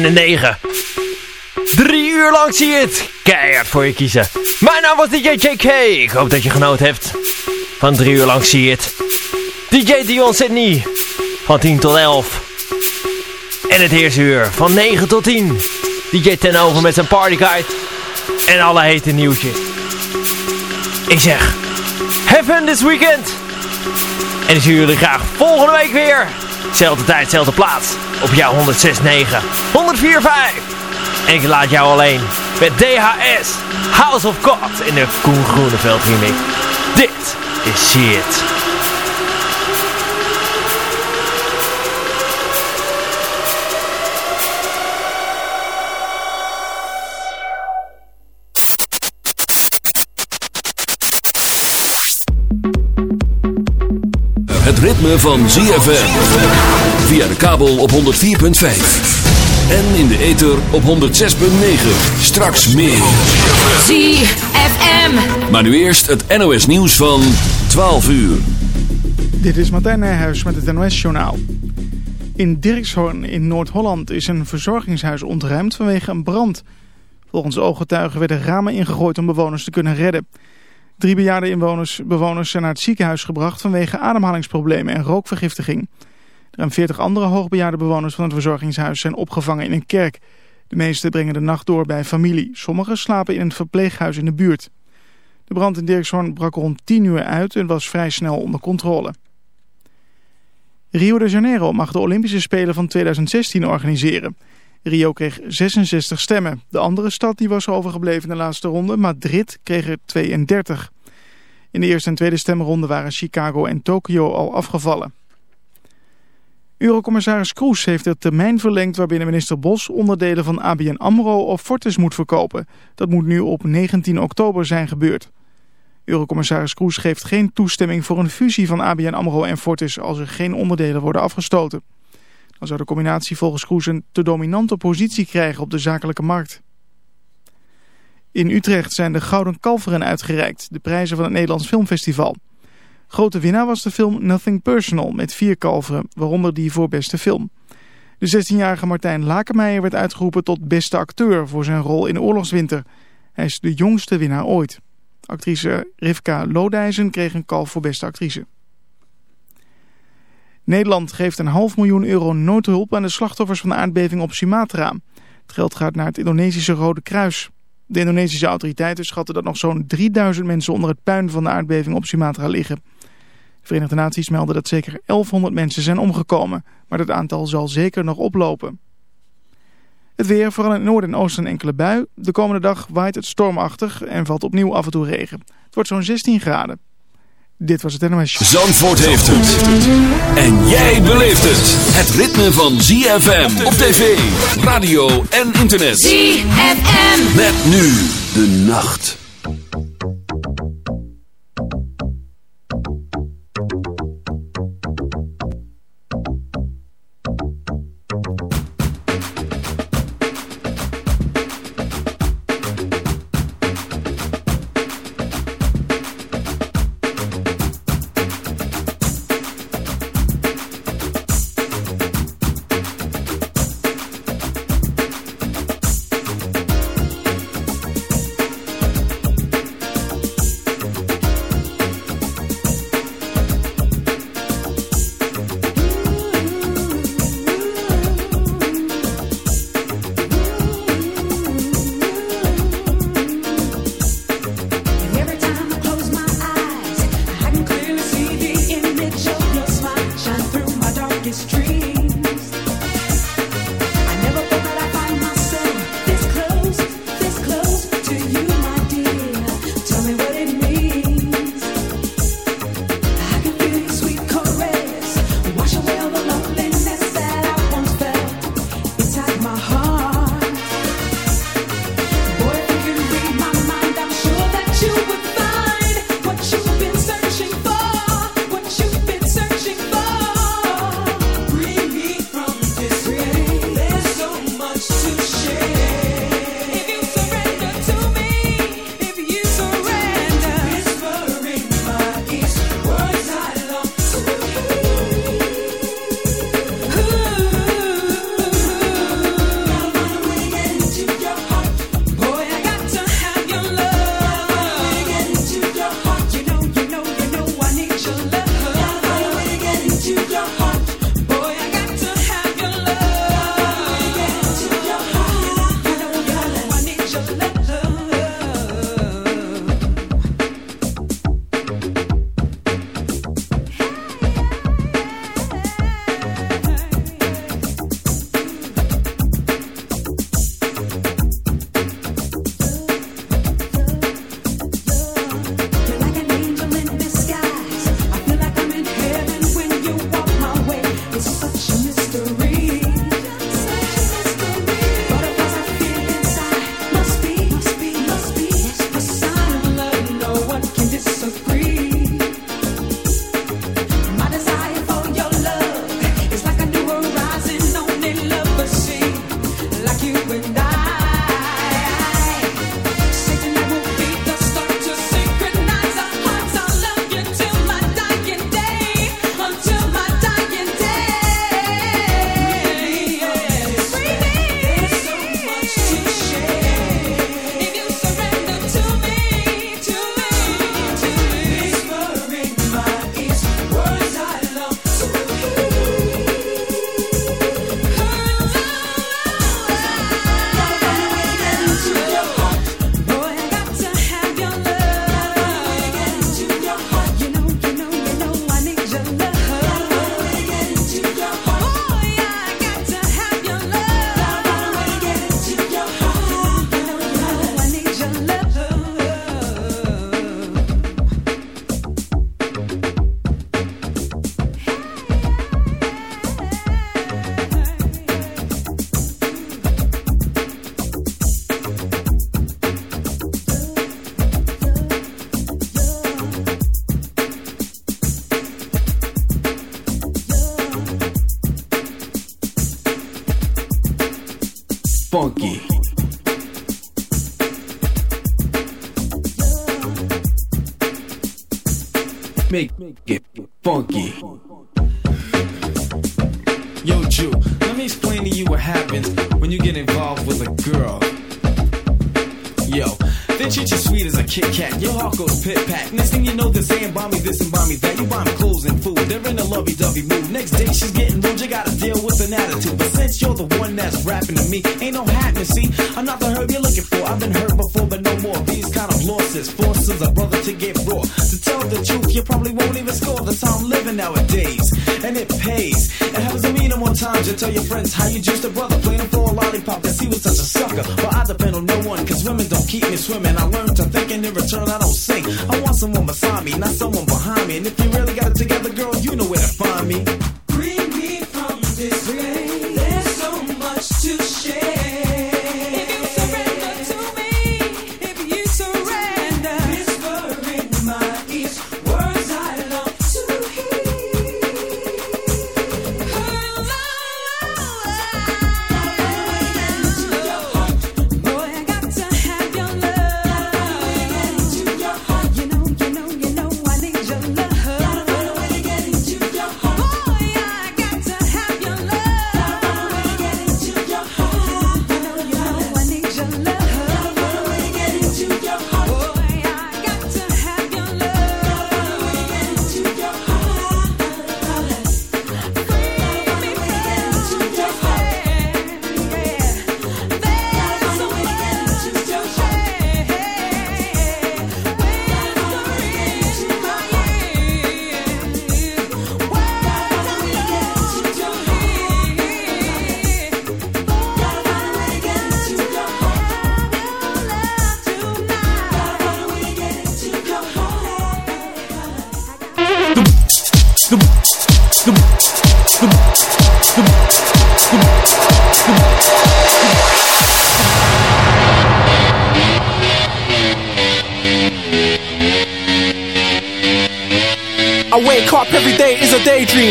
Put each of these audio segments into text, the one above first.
2009. Drie uur lang zie je het. Keihard voor je kiezen. Mijn naam was DJ JK. Ik hoop dat je genoten hebt. Van drie uur lang zie je het. DJ Dion Sydney. Van 10 tot 11. En het eerste uur van 9 tot 10. DJ Ten Over met zijn partyguide. En alle hete nieuwtjes. Ik zeg, have fun this weekend. En ik zie jullie graag volgende week weer. Zelfde tijd, zelfde plaats. Op jouw 106.9, 104.5. En ik laat jou alleen met DHS, House of God in de Koen Groeneveld remix. Dit is Shit. Ritme van ZFM. Via de kabel op 104.5. En in de ether op 106.9. Straks meer. ZFM. Maar nu eerst het NOS nieuws van 12 uur. Dit is Martijn Nijhuis met het NOS-journaal. In Dirkshorn in Noord-Holland is een verzorgingshuis ontruimd vanwege een brand. Volgens ooggetuigen werden ramen ingegooid om bewoners te kunnen redden. Drie bejaarde inwoners, bewoners zijn naar het ziekenhuis gebracht vanwege ademhalingsproblemen en rookvergiftiging. Ruim 40 andere hoogbejaarde bewoners van het verzorgingshuis zijn opgevangen in een kerk. De meeste brengen de nacht door bij familie. Sommigen slapen in een verpleeghuis in de buurt. De brand in Dirkshorn brak rond 10 uur uit en was vrij snel onder controle. Rio de Janeiro mag de Olympische Spelen van 2016 organiseren. Rio kreeg 66 stemmen. De andere stad die was overgebleven in de laatste ronde, Madrid, kreeg er 32. In de eerste en tweede stemronde waren Chicago en Tokio al afgevallen. Eurocommissaris Kroes heeft de termijn verlengd waarbinnen minister Bos onderdelen van ABN AMRO of Fortis moet verkopen. Dat moet nu op 19 oktober zijn gebeurd. Eurocommissaris Kroes geeft geen toestemming voor een fusie van ABN AMRO en Fortis als er geen onderdelen worden afgestoten. Dan zou de combinatie volgens Kroes een te dominante positie krijgen op de zakelijke markt. In Utrecht zijn de Gouden Kalveren uitgereikt, de prijzen van het Nederlands Filmfestival. Grote winnaar was de film Nothing Personal met vier kalveren, waaronder die voor beste film. De 16-jarige Martijn Lakenmeijer werd uitgeroepen tot beste acteur voor zijn rol in Oorlogswinter. Hij is de jongste winnaar ooit. Actrice Rivka Lodijzen kreeg een kalf voor beste actrice. Nederland geeft een half miljoen euro noodhulp aan de slachtoffers van de aardbeving op Sumatra. Het geld gaat naar het Indonesische Rode Kruis. De Indonesische autoriteiten schatten dat nog zo'n 3000 mensen onder het puin van de aardbeving op Sumatra liggen. De Verenigde Naties melden dat zeker 1100 mensen zijn omgekomen, maar dat aantal zal zeker nog oplopen. Het weer, vooral in het noorden en oosten enkele bui. De komende dag waait het stormachtig en valt opnieuw af en toe regen. Het wordt zo'n 16 graden. Dit was het NOS. Zandvoort heeft het. En jij beleeft het. Het ritme van ZFM op tv, radio en internet. ZFM. Met nu de nacht. to get raw. To tell the truth, you probably won't even score. That's how I'm living nowadays, and it pays. It happens to me no more times. You tell your friends how you just a brother playing for a lollipop. Cause he was such a sucker. But I depend on no one, cause women don't keep me swimming. I learned to think, and in return, I don't sing. I want someone beside me, not someone behind me. And if you really got it together, girl, you know where to find me. Bring me from this.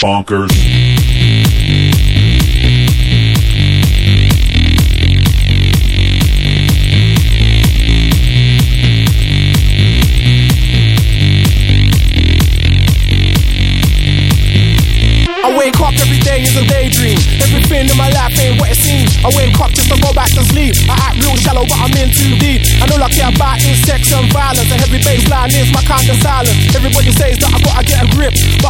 bonkers.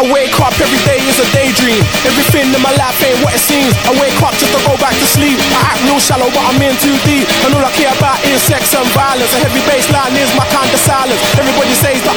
I wake up every day is a daydream. Everything in my life ain't what it seems. I wake up just to go back to sleep. I act real shallow, but I'm in too deep. And all I care about is sex and violence. A heavy baseline is my kind of silence. Everybody says that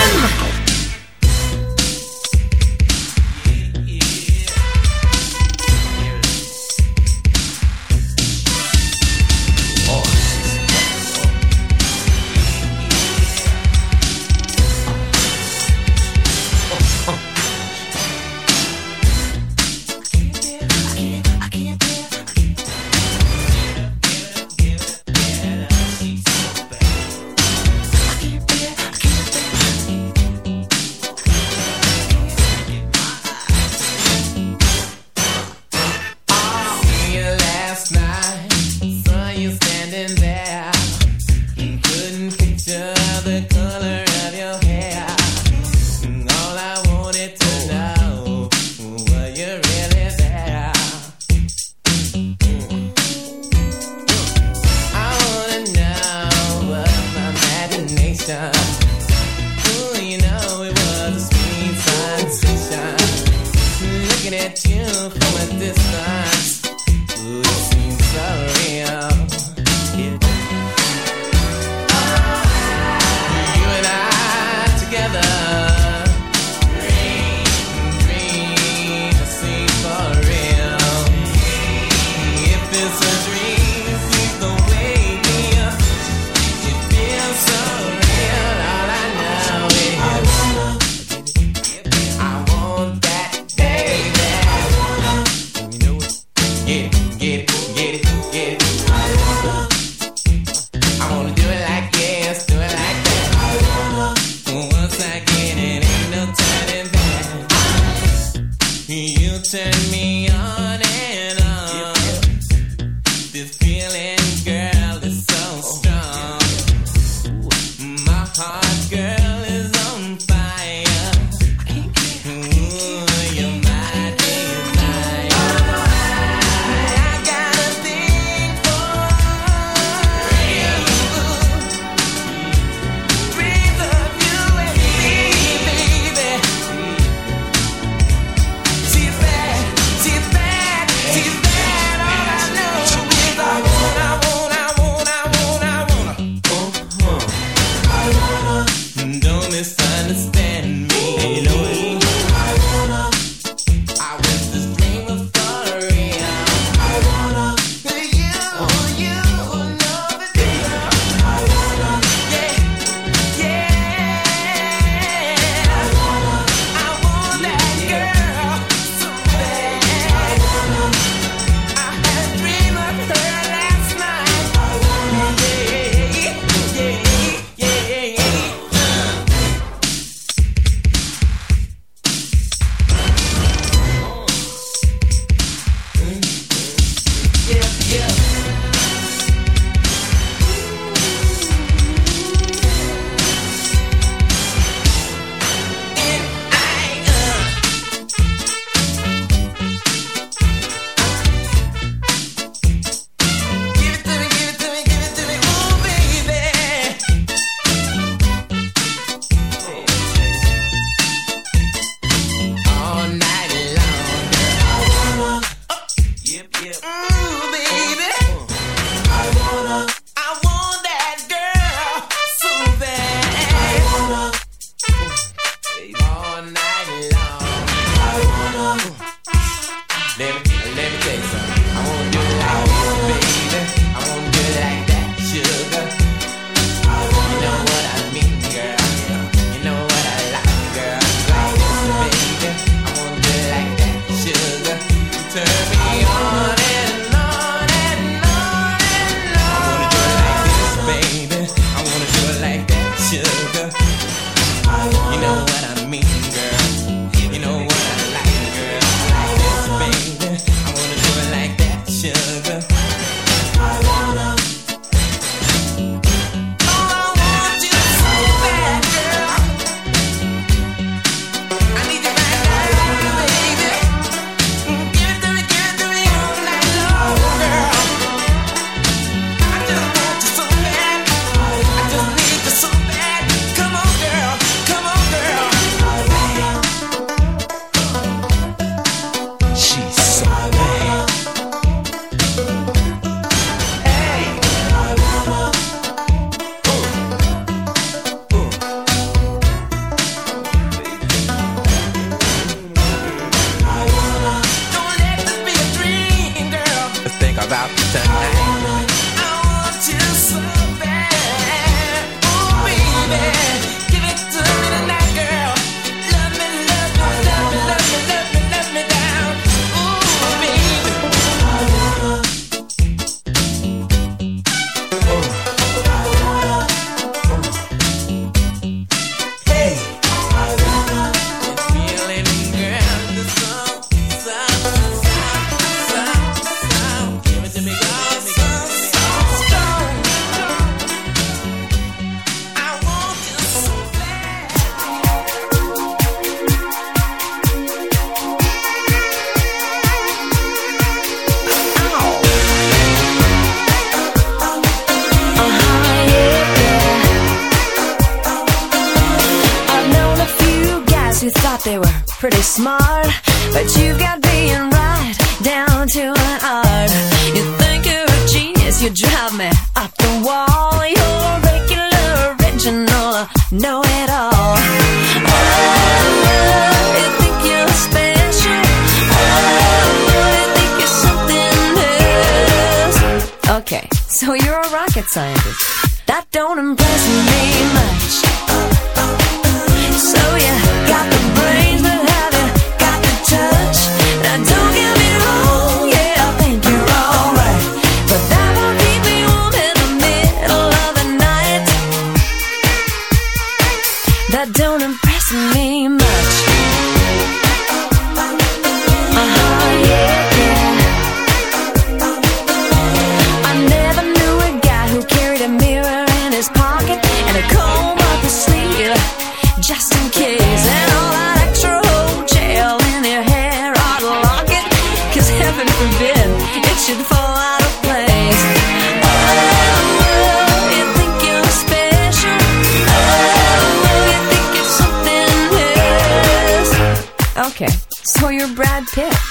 tip.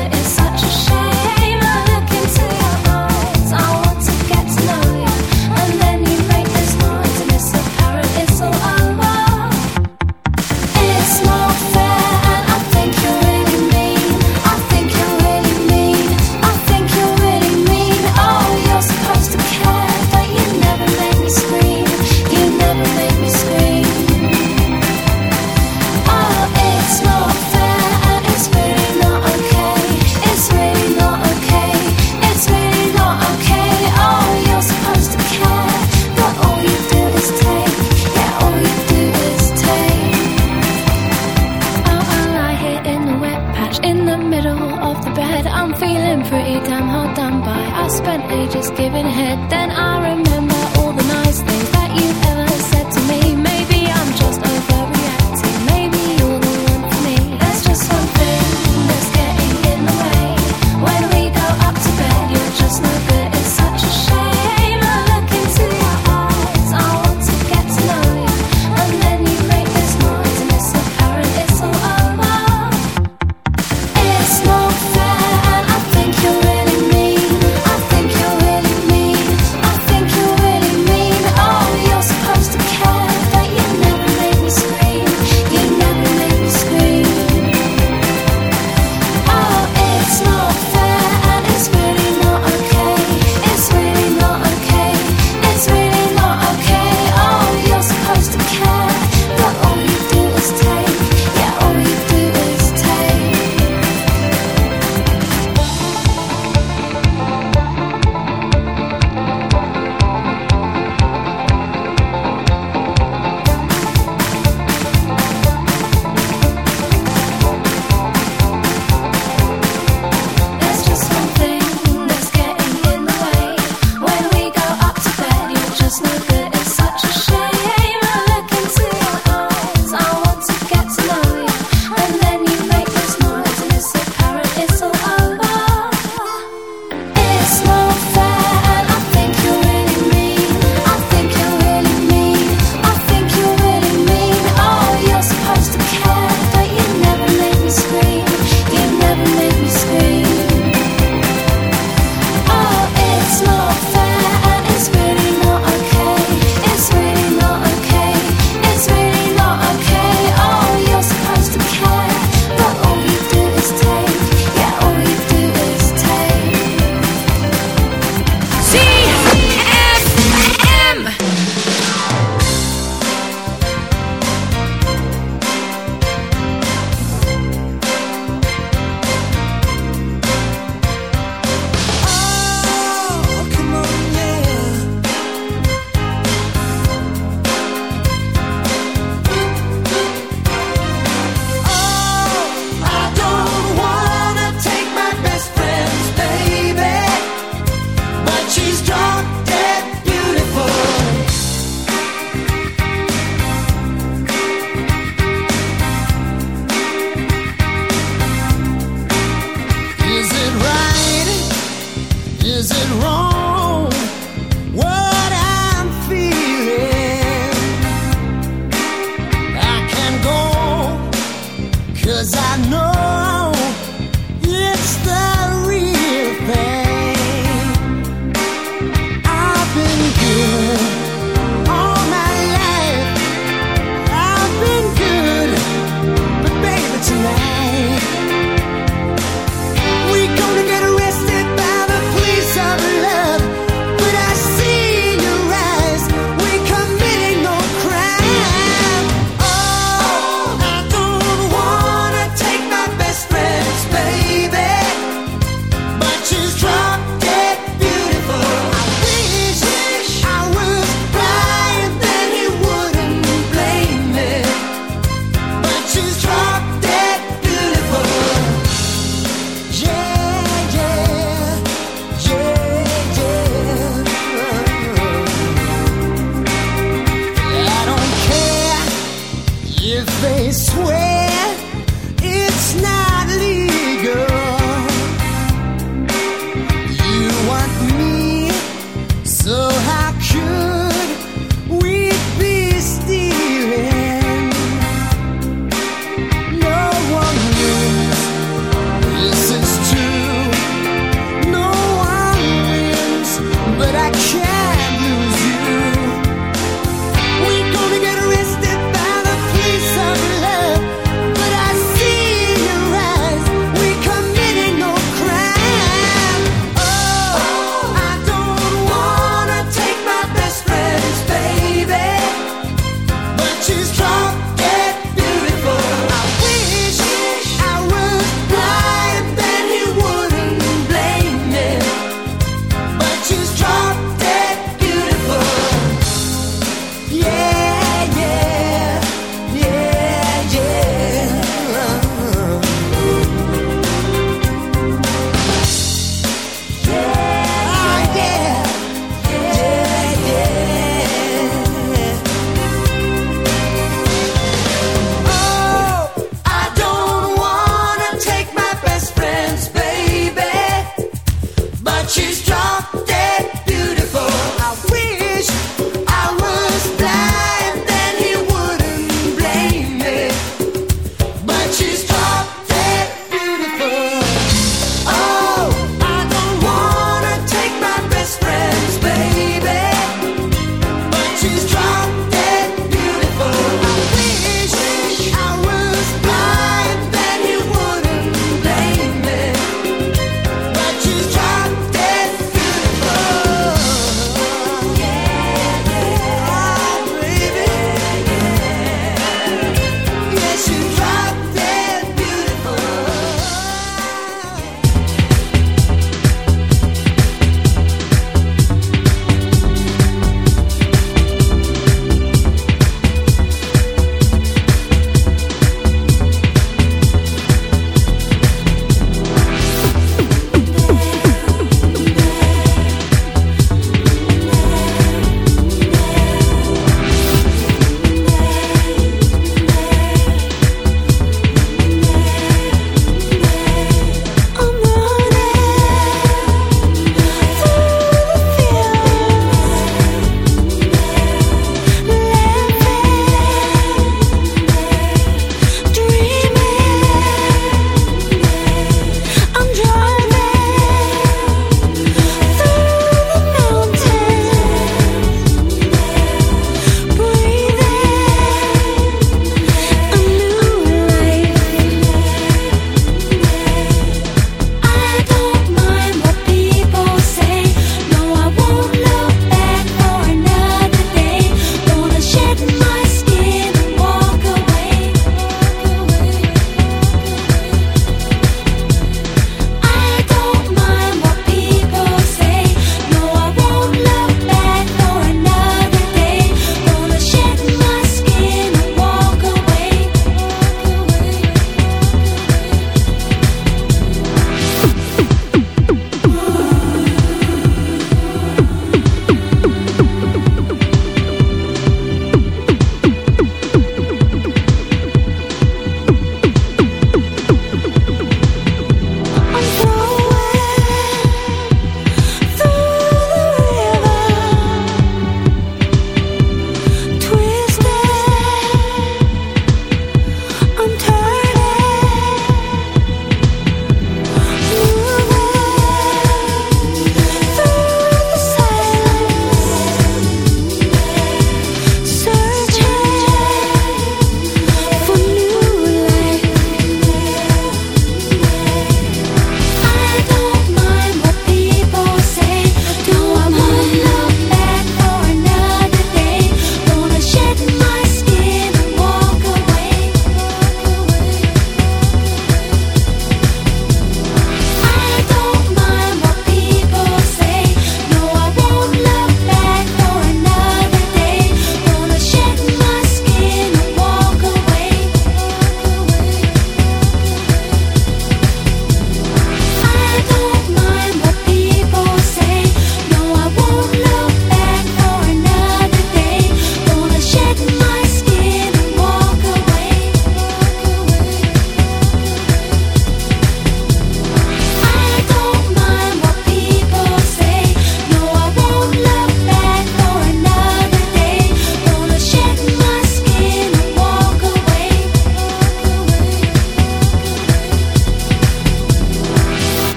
she's trying.